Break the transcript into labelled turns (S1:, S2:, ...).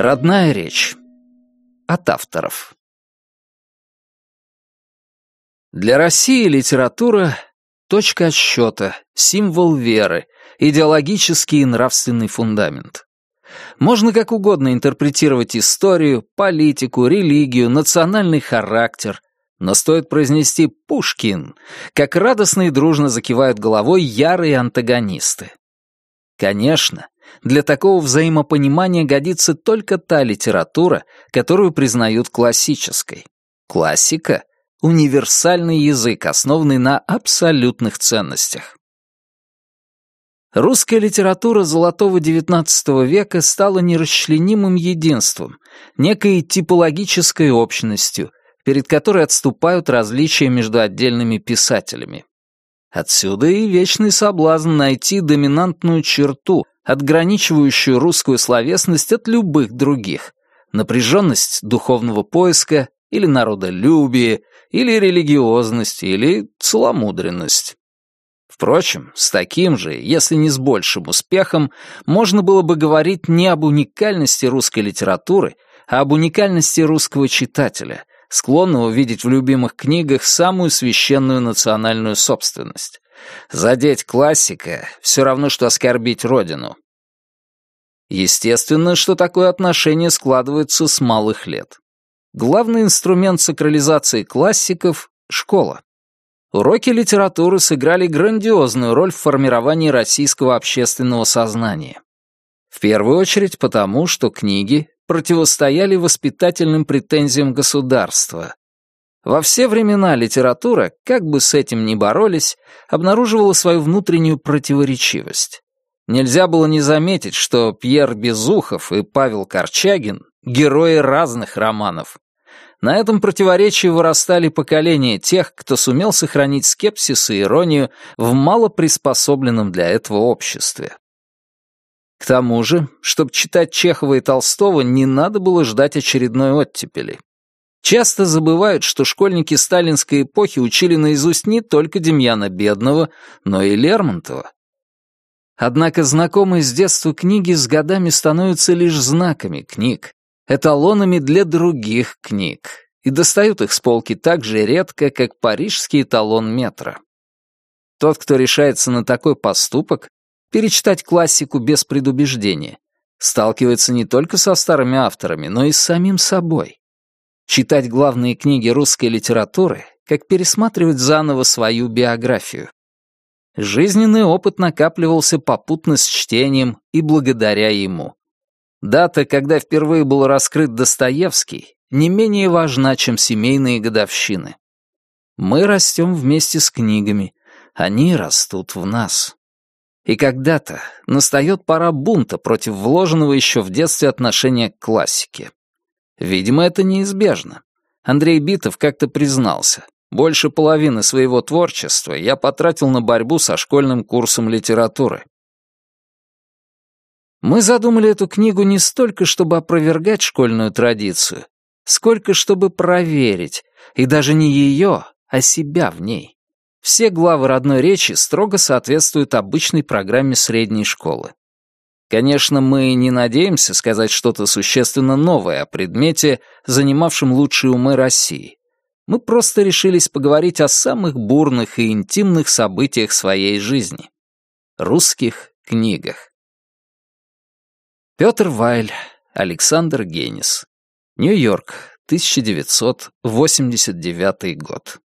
S1: Родная речь. От авторов. Для России литература — точка отсчета, символ веры, идеологический и нравственный фундамент. Можно как угодно интерпретировать историю, политику, религию, национальный характер, но стоит произнести «Пушкин», как радостно и дружно закивают головой ярые антагонисты. Конечно, для такого взаимопонимания годится только та литература, которую признают классической. Классика — универсальный язык, основанный на абсолютных ценностях. Русская литература золотого XIX века стала нерасчленимым единством, некой типологической общностью, перед которой отступают различия между отдельными писателями. Отсюда и вечный соблазн найти доминантную черту, отграничивающую русскую словесность от любых других, напряженность духовного поиска или народолюбие, или религиозность, или целомудренность. Впрочем, с таким же, если не с большим успехом, можно было бы говорить не об уникальности русской литературы, а об уникальности русского читателя, склонного видеть в любимых книгах самую священную национальную собственность. Задеть классика — все равно, что оскорбить родину. Естественно, что такое отношение складывается с малых лет. Главный инструмент сакрализации классиков — школа. Уроки литературы сыграли грандиозную роль в формировании российского общественного сознания. В первую очередь потому, что книги противостояли воспитательным претензиям государства. Во все времена литература, как бы с этим ни боролись, обнаруживала свою внутреннюю противоречивость. Нельзя было не заметить, что Пьер Безухов и Павел Корчагин — герои разных романов, на этом противоречии вырастали поколения тех, кто сумел сохранить скепсис и иронию в малоприспособленном для этого обществе. К тому же, чтобы читать Чехова и Толстого, не надо было ждать очередной оттепели. Часто забывают, что школьники сталинской эпохи учили наизусть не только Демьяна Бедного, но и Лермонтова. Однако знакомые с детства книги с годами становятся лишь знаками книг, эталонами для других книг и достают их с полки так же редко, как парижский эталон метра. Тот, кто решается на такой поступок, перечитать классику без предубеждения, сталкивается не только со старыми авторами, но и с самим собой. Читать главные книги русской литературы, как пересматривать заново свою биографию. Жизненный опыт накапливался попутно с чтением и благодаря ему. Дата, когда впервые был раскрыт Достоевский, не менее важна, чем семейные годовщины. Мы растем вместе с книгами, они растут в нас. И когда-то настает пора бунта против вложенного еще в детстве отношения к классике. Видимо, это неизбежно. Андрей Битов как-то признался. Больше половины своего творчества я потратил на борьбу со школьным курсом литературы. Мы задумали эту книгу не столько, чтобы опровергать школьную традицию, сколько чтобы проверить, и даже не ее, а себя в ней. Все главы родной речи строго соответствуют обычной программе средней школы. Конечно, мы не надеемся сказать что-то существенно новое о предмете, занимавшем лучшие умы России. Мы просто решились поговорить о самых бурных и интимных событиях своей жизни. Русских книгах. Петр Вайль, Александр Генис. Нью-Йорк, 1989 год.